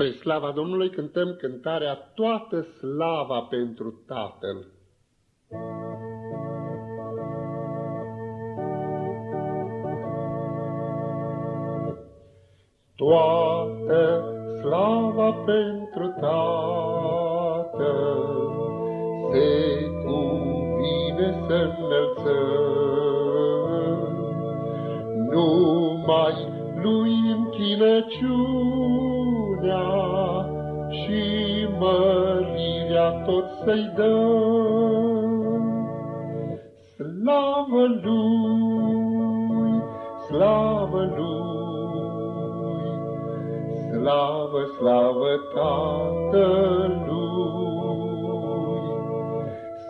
Spre slava Domnului cântăm cântarea Toată slava pentru Tatăl. Toată slava pentru Tatăl se cuvine să înălțăm. Numai lui închinăciunea mărirea tot să-i dăm. Slavă lui, slavă lui, slavă, slavă Tatălui.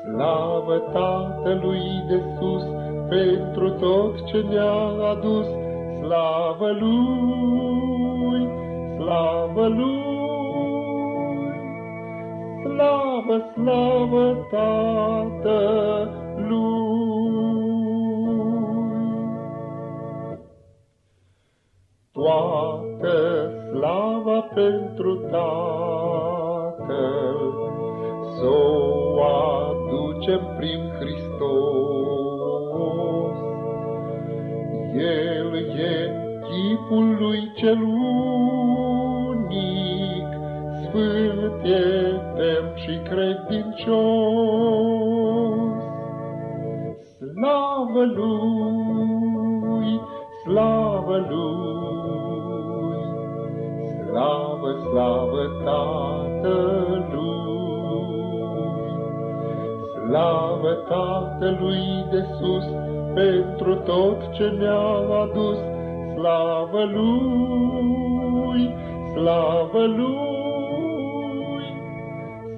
Slavă Tatălui de sus pentru tot ce ne-a adus, Slavă Lui, slavă Lui, slavă, slavă Tatălui. Toată slava pentru Tatăl, s-o aducem prin Hristos. El e chipul lui cel unic, sfânt etern și credincios. Slavă lui, slavă lui, slavă, slavă Tatălui. Slavă Tatălui de sus, pentru tot ce ne-a adus, slavă Lui, slavă Lui,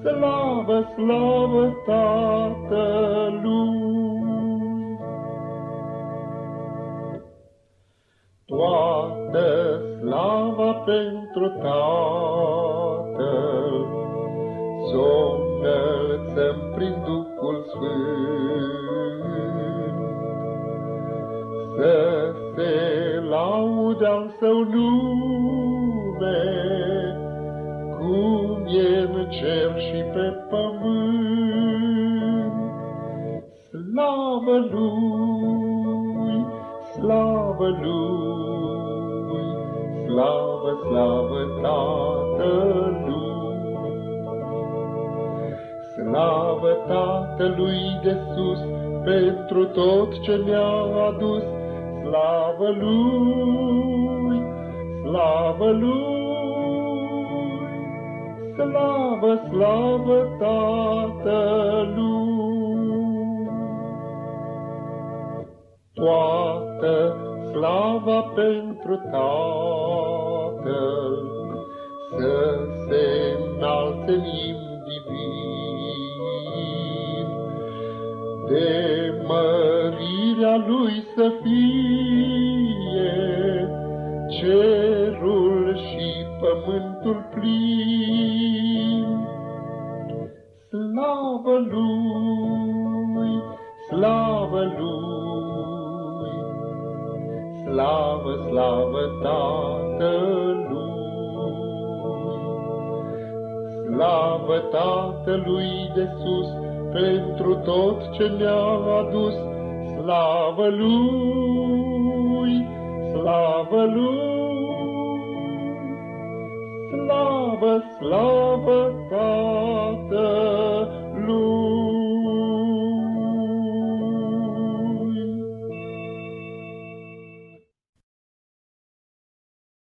slavă, slavă Tatălui. Toată slava pentru Tatăl, s-o înălțăm prin Duhul Sfânt să se laude al său nume, Slavă lui, slavă lui, slavă, slavă Tatălui. Slavă Tatălui de sus pentru tot ce ne-a adus, Slavă Lui, slavă Lui, slavă, slavă Tatălui. Toată slava pentru Tatăl, să se înalțe în divin, de mărirea Lui să fie cerul și pământul plin. Slavă Lui, slavă Lui, slavă, slavă Tatălui. Slavă Tatălui de sus pentru tot ce ne-a adus, Slavă Lui, slavă Lui, slavă, slavă Ta.